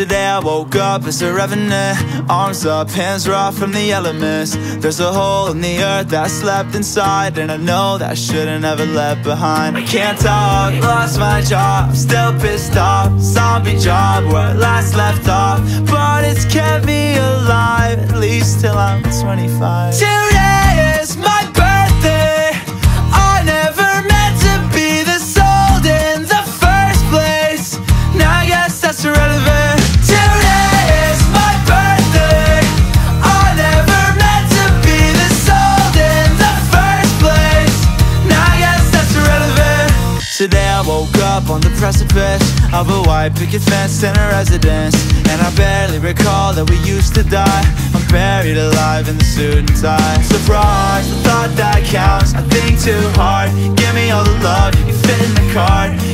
Today I woke up as a revenant. Arms up, hands raw from the elements. There's a hole in the earth that I slept inside And I know that I should've never left behind. I can't talk, lost my job Still pissed off, zombie job Where I last left off. But it's kept me alive At least till I'm 25 Today Today I woke up on the precipice Of a white picket fence in a residence. And I barely recall that we used to die. I'm buried alive in the suit and tie. Surprise, the thought that counts. I think too hard. Give me all the love you can fit in the card